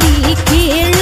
கேடி கேள.